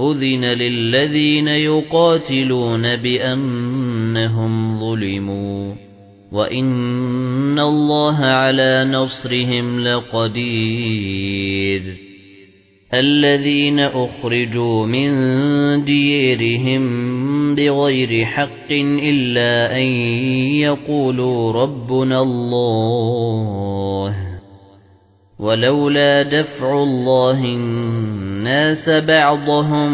أذن للذين يقاتلون بأنهم ظلموا وَإِنَّ اللَّهَ عَلَى نَصْرِهِمْ لَقَدِيرٌ الَّذِينَ أُخْرِجُوا مِنْ دِيَارِهِمْ بِغَيْرِ حَقٍّ إِلَّا أَن يَقُولُوا رَبُّنَا اللَّهُ وَلَوْلَا دَفْعُ اللَّهِ النَّاسَ بَعْضَهُم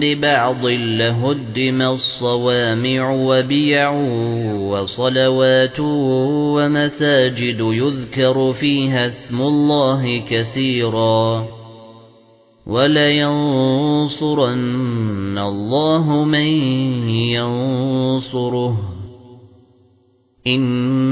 بِبَعْضٍ لَّهُدِّمَ الصَّوَامِعُ وَبِيَعٌ وَصَلَوَاتٌ وَمَسَاجِدُ يُذْكَرُ فِيهَا اسْمُ اللَّهِ كَثِيرًا وَلَيَنصُرَنَّ اللَّهُ مَن يَنصُرُهُ. إِنَّ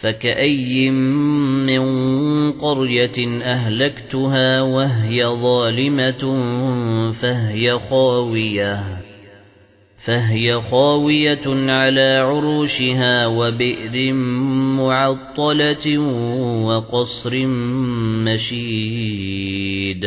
فَكَأَيٍّ مِّن قَرْيَةٍ أَهْلَكْتُهَا وَهِيَ ظَالِمَةٌ فَهِيَ خَاوِيَةٌ فَهِيَ خَاوِيَةٌ عَلَى عُرُوشِهَا وَبِئْرٍ مُعَطَّلَةٍ وَقَصْرٍ مَشِيدٍ